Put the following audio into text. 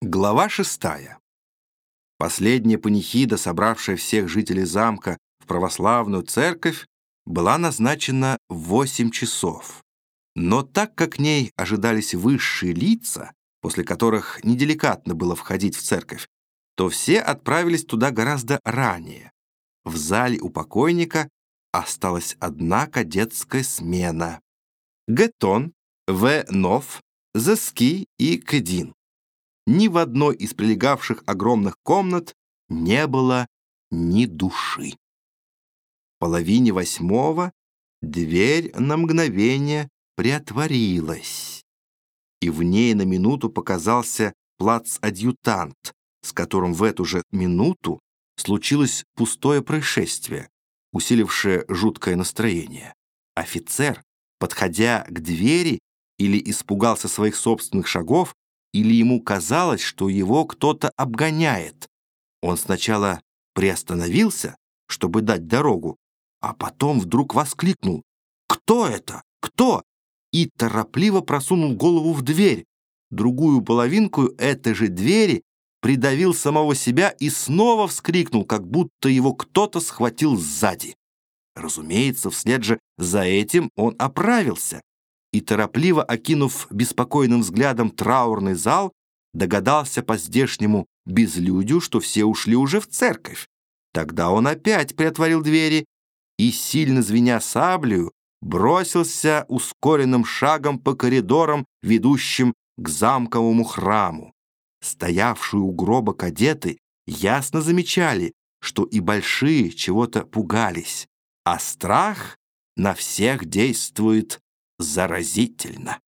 Глава шестая. Последняя панихида, собравшая всех жителей замка в православную церковь, была назначена в восемь часов. Но так как к ней ожидались высшие лица, после которых неделикатно было входить в церковь, то все отправились туда гораздо ранее. В зале у покойника осталась одна кадетская смена. Гетон, В. Нов, Зески и Кедин ни в одной из прилегавших огромных комнат не было ни души. В половине восьмого дверь на мгновение приотворилась, и в ней на минуту показался плац-адъютант, с которым в эту же минуту случилось пустое происшествие, усилившее жуткое настроение. Офицер, подходя к двери или испугался своих собственных шагов, или ему казалось, что его кто-то обгоняет. Он сначала приостановился, чтобы дать дорогу, а потом вдруг воскликнул «Кто это? Кто?» и торопливо просунул голову в дверь. Другую половинку этой же двери придавил самого себя и снова вскрикнул, как будто его кто-то схватил сзади. Разумеется, вслед же за этим он оправился и, торопливо окинув беспокойным взглядом траурный зал, догадался по-здешнему безлюдью, что все ушли уже в церковь. Тогда он опять приотворил двери и, сильно звеня саблею, бросился ускоренным шагом по коридорам, ведущим к замковому храму. Стоявшие у гроба кадеты ясно замечали, что и большие чего-то пугались, а страх на всех действует заразительно.